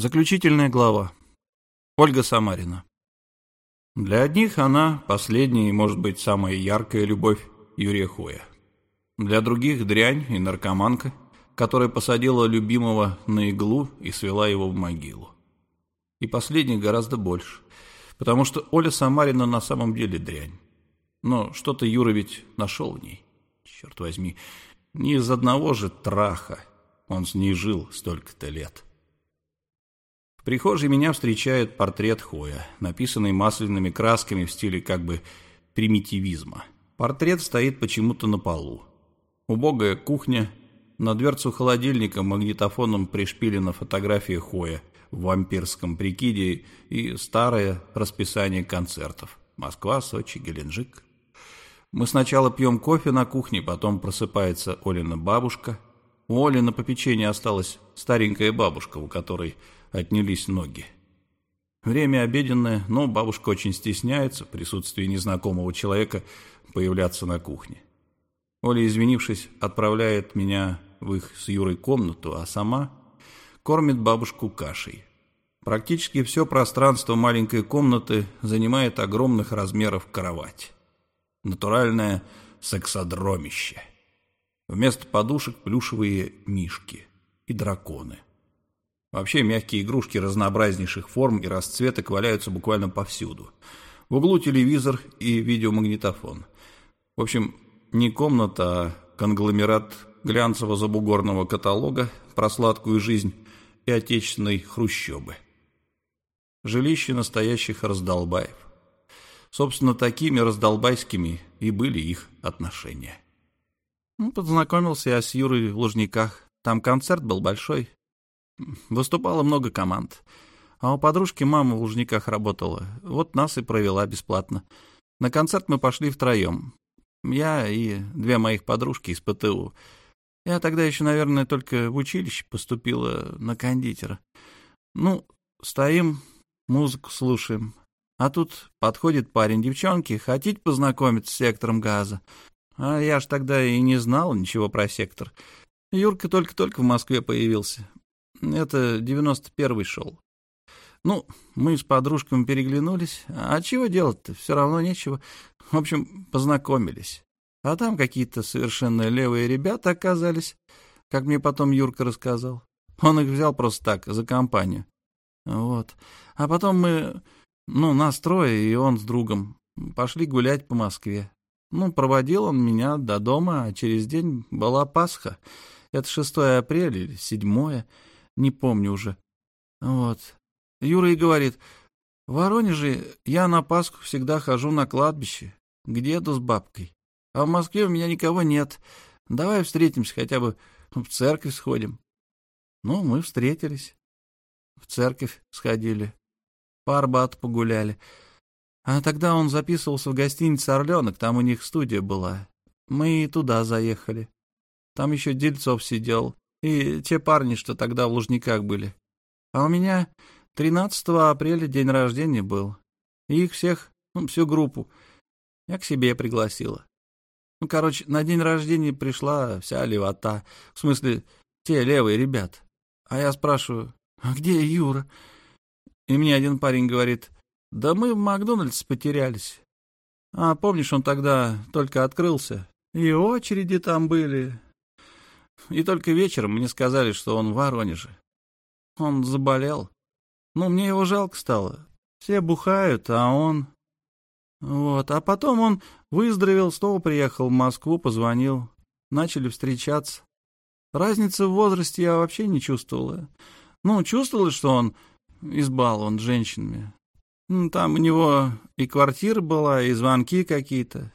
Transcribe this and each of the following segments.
Заключительная глава. Ольга Самарина. Для одних она последняя и, может быть, самая яркая любовь Юрия Хоя. Для других дрянь и наркоманка, которая посадила любимого на иглу и свела его в могилу. И последних гораздо больше, потому что Оля Самарина на самом деле дрянь. Но что-то Юра ведь нашел в ней. Черт возьми, не из одного же траха он с ней жил столько-то лет. Прихожей меня встречает портрет Хоя, написанный масляными красками в стиле как бы примитивизма. Портрет стоит почему-то на полу. Убогая кухня, на дверцу холодильника магнитофоном пришпилена фотография Хоя в вампирском прикиде и старое расписание концертов. Москва, Сочи, Геленджик. Мы сначала пьем кофе на кухне, потом просыпается Олина бабушка. У Оли на попечении осталась старенькая бабушка, у которой отнялись ноги. Время обеденное, но бабушка очень стесняется в присутствии незнакомого человека появляться на кухне. Оля, извинившись, отправляет меня в их с Юрой комнату, а сама кормит бабушку кашей. Практически все пространство маленькой комнаты занимает огромных размеров кровать. Натуральное сексодромище. Вместо подушек плюшевые мишки и драконы. Вообще мягкие игрушки разнообразнейших форм и расцветок валяются буквально повсюду. В углу телевизор и видеомагнитофон. В общем, не комната, а конгломерат глянцево-забугорного каталога про сладкую жизнь и отечественной хрущобы. Жилище настоящих раздолбаев. Собственно, такими раздолбайскими и были их отношения. Ну, познакомился я с Юрой в Лужниках. Там концерт был большой. Выступало много команд. А у подружки мама в Лужниках работала. Вот нас и провела бесплатно. На концерт мы пошли втроем. Я и две моих подружки из ПТУ. Я тогда еще, наверное, только в училище поступила на кондитера. Ну, стоим, музыку слушаем. А тут подходит парень девчонки, хотите познакомиться с сектором газа? А я ж тогда и не знал ничего про сектор. Юрка только-только в Москве появился. Это девяносто первый шел. Ну, мы с подружками переглянулись. А чего делать-то? Все равно нечего. В общем, познакомились. А там какие-то совершенно левые ребята оказались, как мне потом Юрка рассказал. Он их взял просто так, за компанию. Вот. А потом мы, ну, нас трое, и он с другом, пошли гулять по Москве. Ну, проводил он меня до дома, а через день была Пасха. Это 6 апреля или 7, не помню уже. Вот. Юра и говорит, в Воронеже я на Пасху всегда хожу на кладбище, к деду с бабкой. А в Москве у меня никого нет. Давай встретимся, хотя бы в церковь сходим. Ну, мы встретились. В церковь сходили. По Арбату погуляли. А тогда он записывался в гостинице «Орленок», там у них студия была. Мы и туда заехали. Там еще Дельцов сидел, и те парни, что тогда в Лужниках были. А у меня 13 апреля день рождения был. И их всех, ну, всю группу, я к себе пригласила. Ну, короче, на день рождения пришла вся левота. В смысле, те левые ребят. А я спрашиваю, а где Юра? И мне один парень говорит, да мы в Макдональдс потерялись. А помнишь, он тогда только открылся? И очереди там были. И только вечером мне сказали, что он в Воронеже. Он заболел. Ну, мне его жалко стало. Все бухают, а он... Вот, а потом он выздоровел, снова приехал в Москву, позвонил. Начали встречаться. Разницы в возрасте я вообще не чувствовала. Ну, чувствовала, что он избалован женщинами. Ну, там у него и квартира была, и звонки какие-то.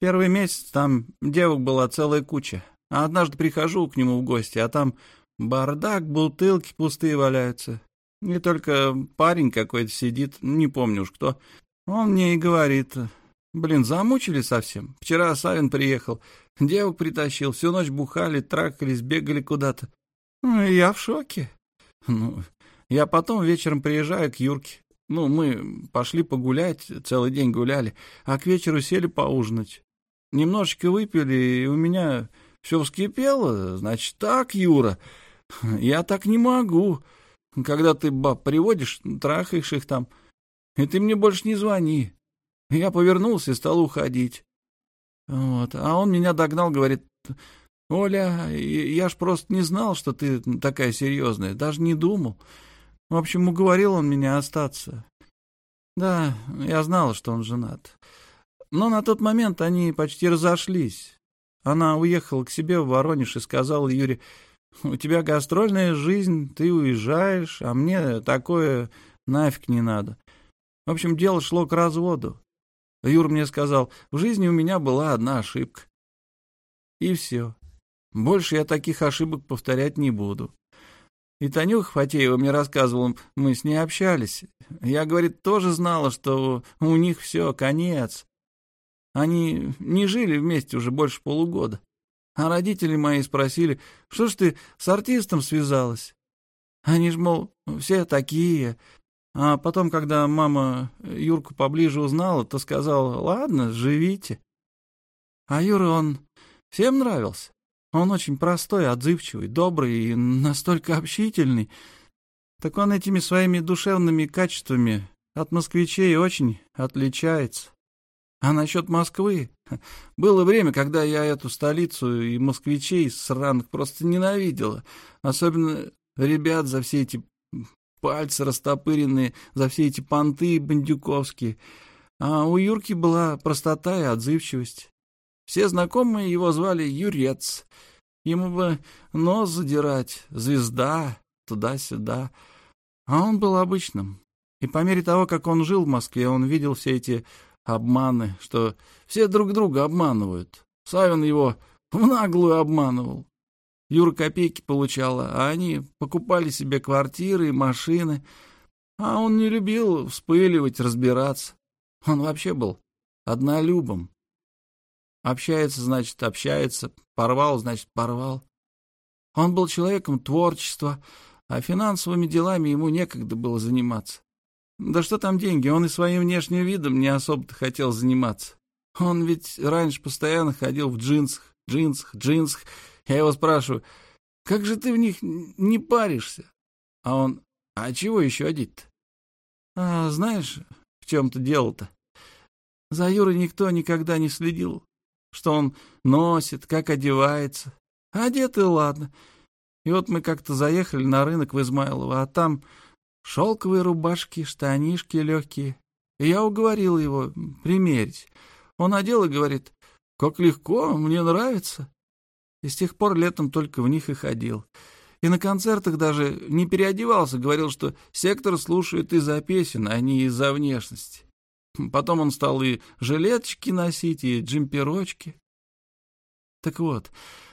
Первый месяц там девок была целая куча. А однажды прихожу к нему в гости, а там бардак, бутылки пустые валяются. И только парень какой-то сидит, не помню уж кто. Он мне и говорит, блин, замучили совсем. Вчера Савин приехал, девок притащил, всю ночь бухали, тракались, бегали куда-то. Ну, я в шоке. Ну, я потом вечером приезжаю к Юрке. Ну, мы пошли погулять, целый день гуляли, а к вечеру сели поужинать. Немножечко выпили, и у меня все вскипело. Значит, так, Юра, я так не могу. когда ты баб приводишь, трахаешь их там, и ты мне больше не звони. Я повернулся и стал уходить. Вот. А он меня догнал, говорит, Оля, я ж просто не знал, что ты такая серьезная, даже не думал. В общем, уговорил он меня остаться. Да, я знала, что он женат. Но на тот момент они почти разошлись. Она уехала к себе в Воронеж и сказала Юре, «У тебя гастрольная жизнь, ты уезжаешь, а мне такое нафиг не надо». В общем, дело шло к разводу. Юр мне сказал, в жизни у меня была одна ошибка. И все. Больше я таких ошибок повторять не буду. И Танюха Фатеева мне рассказывала, мы с ней общались. Я, говорит, тоже знала, что у них все, конец. Они не жили вместе уже больше полугода. А родители мои спросили, что ж ты с артистом связалась? Они ж, мол, все такие. А потом, когда мама Юрку поближе узнала, то сказала, ладно, живите. А Юра, он всем нравился. Он очень простой, отзывчивый, добрый и настолько общительный. Так он этими своими душевными качествами от москвичей очень отличается. А насчет Москвы? Было время, когда я эту столицу и москвичей сраных просто ненавидела. Особенно ребят за все эти пальцы растопыренные, за все эти понты бандюковские. А у Юрки была простота и отзывчивость. Все знакомые его звали Юрец. Ему бы нос задирать, звезда, туда-сюда. А он был обычным. И по мере того, как он жил в Москве, он видел все эти обманы, что все друг друга обманывают. Савин его в наглую обманывал. Юра копейки получала, а они покупали себе квартиры и машины. А он не любил вспыливать, разбираться. Он вообще был однолюбом. Общается, значит, общается. Порвал, значит, порвал. Он был человеком творчества, а финансовыми делами ему некогда было заниматься. Да что там деньги, он и своим внешним видом не особо-то хотел заниматься. Он ведь раньше постоянно ходил в джинсах, джинсах, джинсах. Я его спрашиваю, как же ты в них не паришься? А он, а чего еще одеть-то? А знаешь, в чем-то дело-то? За Юрой никто никогда не следил что он носит, как одевается. Одет и ладно. И вот мы как-то заехали на рынок в Измайлово, а там шелковые рубашки, штанишки легкие. И я уговорил его примерить. Он одел и говорит, как легко, мне нравится. И с тех пор летом только в них и ходил. И на концертах даже не переодевался, говорил, что сектор слушает из-за песен, а не из-за внешности. Потом он стал и жилеточки носить, и джемперочки. Так вот,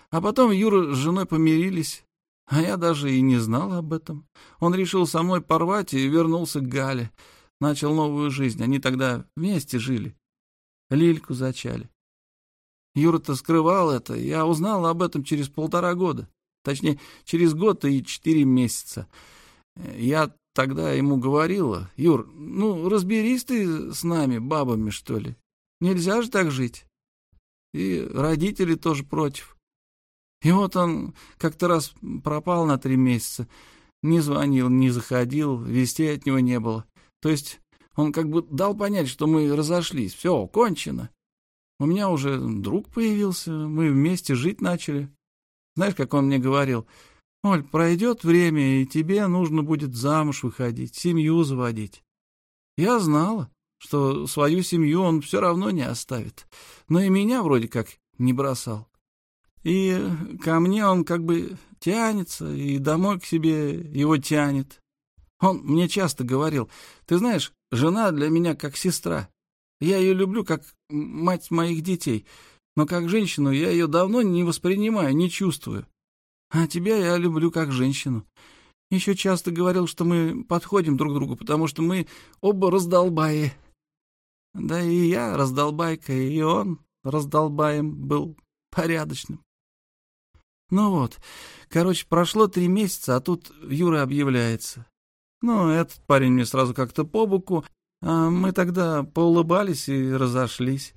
а потом Юра с женой помирились, а я даже и не знал об этом. Он решил со мной порвать и вернулся к Гале. Начал новую жизнь. Они тогда вместе жили. Лильку зачали. Юра-то скрывал это. Я узнал об этом через полтора года. Точнее, через год и четыре месяца. Я тогда ему говорила, Юр, ну, разберись ты с нами, бабами, что ли. Нельзя же так жить. И родители тоже против. И вот он как-то раз пропал на три месяца. Не звонил, не заходил, вести от него не было. То есть он как бы дал понять, что мы разошлись. Все, кончено. У меня уже друг появился, мы вместе жить начали. Знаешь, как он мне говорил, Оль, пройдет время, и тебе нужно будет замуж выходить, семью заводить. Я знала, что свою семью он все равно не оставит, но и меня вроде как не бросал. И ко мне он как бы тянется, и домой к себе его тянет. Он мне часто говорил, ты знаешь, жена для меня как сестра. Я ее люблю как мать моих детей, но как женщину я ее давно не воспринимаю, не чувствую. А тебя я люблю как женщину. Еще часто говорил, что мы подходим друг к другу, потому что мы оба раздолбаи. Да и я раздолбайка, и он раздолбаем был порядочным. Ну вот, короче, прошло три месяца, а тут Юра объявляется. Ну, этот парень мне сразу как-то по боку, а мы тогда поулыбались и разошлись.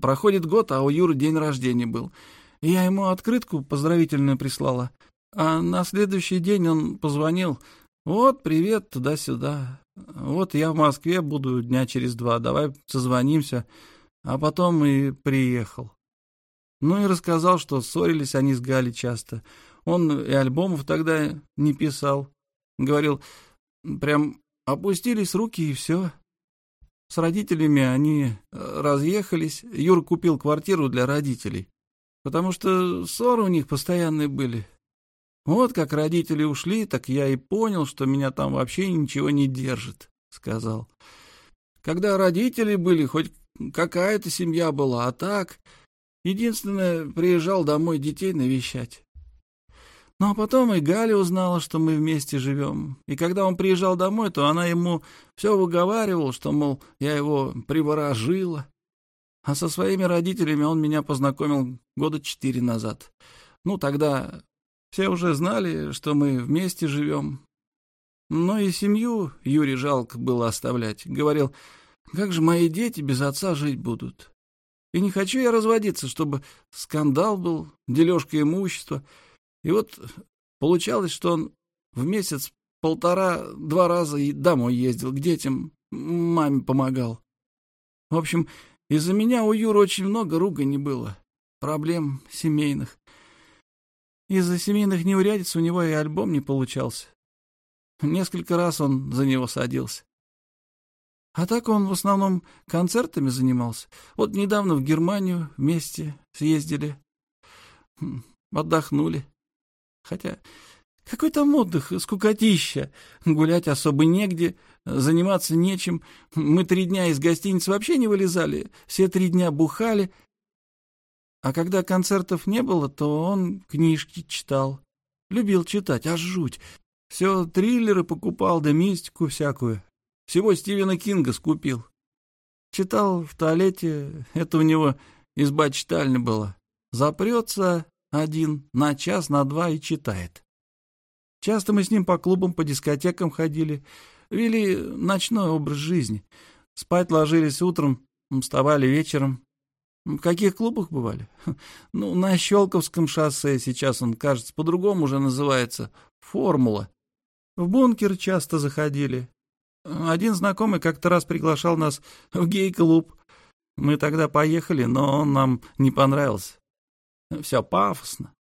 Проходит год, а у Юры день рождения был — я ему открытку поздравительную прислала. А на следующий день он позвонил. Вот, привет, туда-сюда. Вот я в Москве буду дня через два, давай созвонимся. А потом и приехал. Ну и рассказал, что ссорились они с Галей часто. Он и альбомов тогда не писал. Говорил, прям опустились руки и все. С родителями они э, разъехались. Юр купил квартиру для родителей, потому что ссоры у них постоянные были. Вот как родители ушли, так я и понял, что меня там вообще ничего не держит, — сказал. Когда родители были, хоть какая-то семья была, а так... Единственное, приезжал домой детей навещать. Ну, а потом и Галя узнала, что мы вместе живем. И когда он приезжал домой, то она ему все выговаривала, что, мол, я его приворожила. А со своими родителями он меня познакомил года четыре назад. Ну, тогда все уже знали, что мы вместе живем. Но и семью Юре жалко было оставлять. Говорил, как же мои дети без отца жить будут? И не хочу я разводиться, чтобы скандал был, дележка имущества. И вот получалось, что он в месяц полтора-два раза и домой ездил, к детям, маме помогал. В общем, из-за меня у Юры очень много ругани было, проблем семейных. Из-за семейных неурядиц у него и альбом не получался. Несколько раз он за него садился. А так он в основном концертами занимался. Вот недавно в Германию вместе съездили. Хм, отдохнули. Хотя какой там отдых, скукотища. Гулять особо негде, заниматься нечем. Мы три дня из гостиницы вообще не вылезали. Все три дня бухали. А когда концертов не было, то он книжки читал. Любил читать, аж жуть. Все триллеры покупал, да мистику всякую. Всего Стивена Кинга скупил. Читал в туалете, это у него изба читальня была. Запрется один на час, на два и читает. Часто мы с ним по клубам, по дискотекам ходили, вели ночной образ жизни. Спать ложились утром, вставали вечером. В каких клубах бывали? Ну, на Щелковском шоссе сейчас он, кажется, по-другому уже называется. Формула. В бункер часто заходили. Один знакомый как-то раз приглашал нас в гей-клуб. Мы тогда поехали, но он нам не понравился. Все пафосно.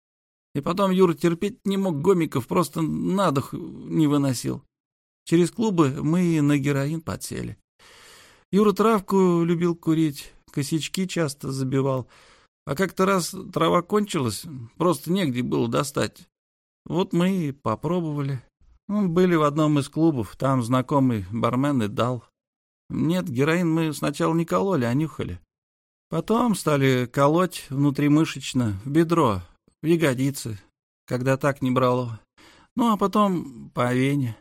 И потом Юра терпеть не мог гомиков, просто на дух не выносил. Через клубы мы на героин подсели. Юра травку любил курить, косячки часто забивал. А как-то раз трава кончилась, просто негде было достать. Вот мы и попробовали. Мы были в одном из клубов, там знакомый бармен и дал. Нет, героин мы сначала не кололи, а нюхали. Потом стали колоть внутримышечно, в бедро, в ягодицы, когда так не брало. Ну, а потом по вене.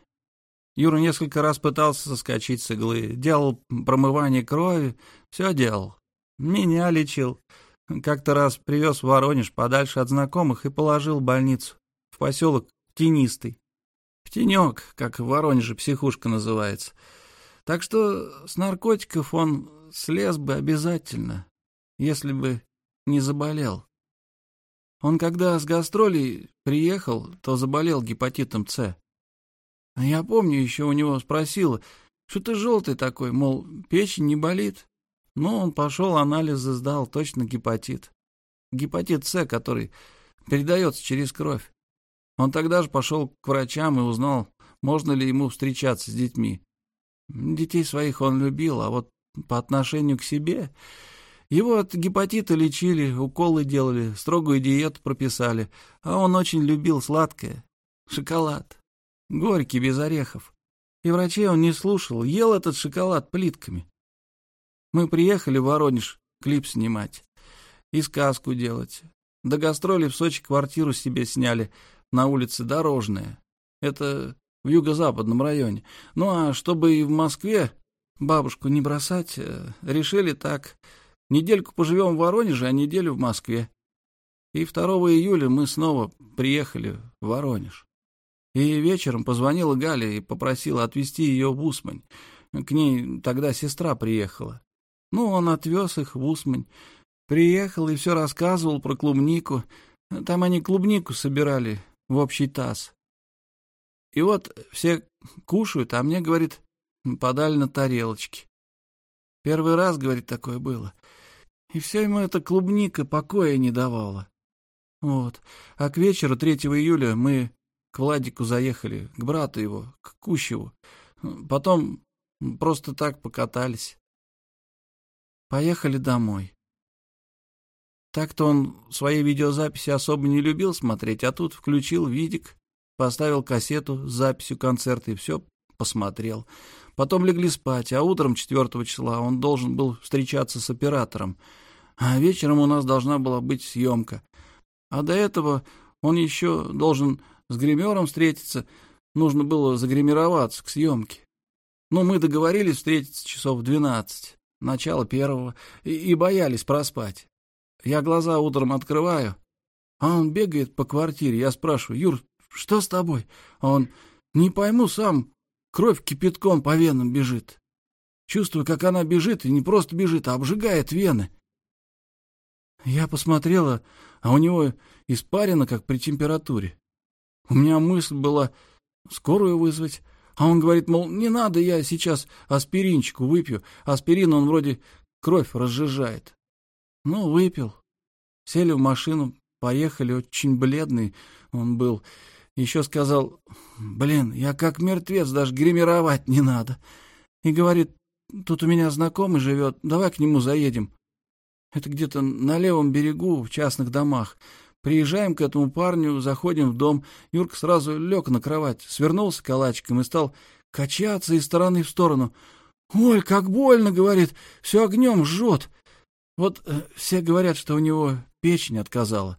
Юра несколько раз пытался соскочить с иглы, делал промывание крови, все делал. Меня лечил. Как-то раз привез в Воронеж подальше от знакомых и положил в больницу, в поселок Тенистый. В тенек, как в Воронеже психушка называется. Так что с наркотиков он слез бы обязательно, если бы не заболел. Он когда с гастролей приехал, то заболел гепатитом С. А я помню, еще у него спросила, что ты желтый такой, мол, печень не болит. Ну, он пошел, анализы сдал, точно гепатит. Гепатит С, который передается через кровь. Он тогда же пошел к врачам и узнал, можно ли ему встречаться с детьми. Детей своих он любил, а вот по отношению к себе... Его от гепатита лечили, уколы делали, строгую диету прописали, а он очень любил сладкое. Шоколад. Горький, без орехов. И врачей он не слушал, ел этот шоколад плитками. Мы приехали в Воронеж клип снимать и сказку делать. До гастроли в Сочи квартиру себе сняли — на улице Дорожная. Это в юго-западном районе. Ну а чтобы и в Москве бабушку не бросать, э, решили так. Недельку поживем в Воронеже, а неделю в Москве. И 2 июля мы снова приехали в Воронеж. И вечером позвонила Галя и попросила отвезти ее в Усмань. К ней тогда сестра приехала. Ну, он отвез их в Усмань. Приехал и все рассказывал про клубнику. Там они клубнику собирали, в общий таз. И вот все кушают, а мне, говорит, подали на тарелочки. Первый раз, говорит, такое было. И все ему эта клубника покоя не давала. Вот. А к вечеру 3 июля мы к Владику заехали, к брату его, к Кущеву. Потом просто так покатались. Поехали домой. Так-то он свои видеозаписи особо не любил смотреть, а тут включил видик, поставил кассету с записью концерта и все посмотрел. Потом легли спать, а утром 4 числа он должен был встречаться с оператором. А вечером у нас должна была быть съемка. А до этого он еще должен с гримером встретиться. Нужно было загримироваться к съемке. Но ну, мы договорились встретиться часов в двенадцать, начало первого, и, и боялись проспать. Я глаза утром открываю, а он бегает по квартире. Я спрашиваю, Юр, что с тобой? А он, не пойму сам, кровь кипятком по венам бежит. Чувствую, как она бежит, и не просто бежит, а обжигает вены. Я посмотрела, а у него испарено, как при температуре. У меня мысль была скорую вызвать, а он говорит, мол, не надо, я сейчас аспиринчику выпью. Аспирин он вроде кровь разжижает. Ну, выпил. Сели в машину, поехали, очень бледный он был. Еще сказал, блин, я как мертвец, даже гримировать не надо. И говорит, тут у меня знакомый живет, давай к нему заедем. Это где-то на левом берегу, в частных домах. Приезжаем к этому парню, заходим в дом. Юрка сразу лег на кровать, свернулся калачиком и стал качаться из стороны в сторону. «Ой, как больно!» — говорит. «Все огнем жжет!» Вот э, все говорят, что у него печень отказала.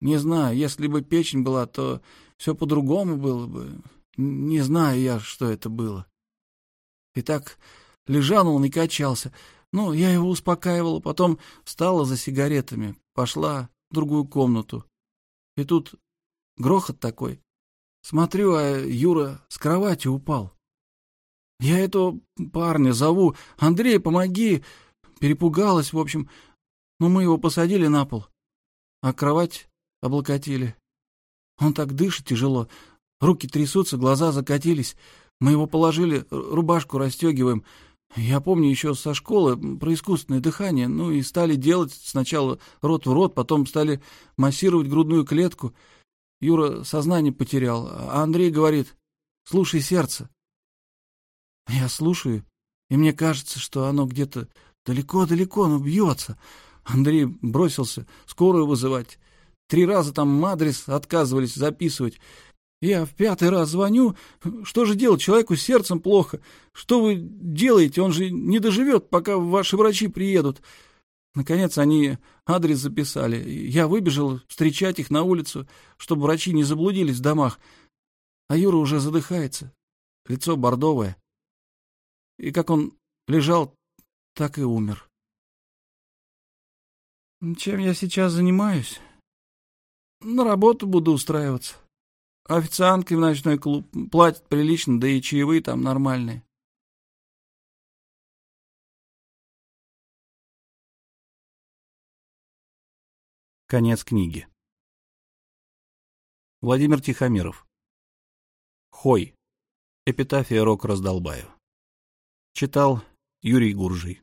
Не знаю, если бы печень была, то все по-другому было бы. Не знаю я, что это было. И так лежал он и качался. Ну, я его успокаивала, потом встала за сигаретами, пошла в другую комнату. И тут грохот такой. Смотрю, а Юра с кровати упал. Я этого парня зову. Андрей, помоги. Перепугалась, в общем. Но мы его посадили на пол, а кровать облокотили. Он так дышит тяжело, руки трясутся, глаза закатились. Мы его положили, рубашку расстегиваем. Я помню еще со школы про искусственное дыхание. Ну и стали делать сначала рот в рот, потом стали массировать грудную клетку. Юра сознание потерял, а Андрей говорит, слушай сердце. Я слушаю, и мне кажется, что оно где-то далеко-далеко, оно бьется. Андрей бросился скорую вызывать. Три раза там адрес отказывались записывать. Я в пятый раз звоню. Что же делать? Человеку с сердцем плохо. Что вы делаете? Он же не доживет, пока ваши врачи приедут. Наконец они адрес записали. Я выбежал встречать их на улицу, чтобы врачи не заблудились в домах. А Юра уже задыхается. Лицо бордовое. И как он лежал, так и умер. Чем я сейчас занимаюсь? На работу буду устраиваться. Официанткой в ночной клуб. Платят прилично, да и чаевые там нормальные. Конец книги. Владимир Тихомиров. Хой. Эпитафия Рок Раздолбаю. Читал Юрий Гуржий.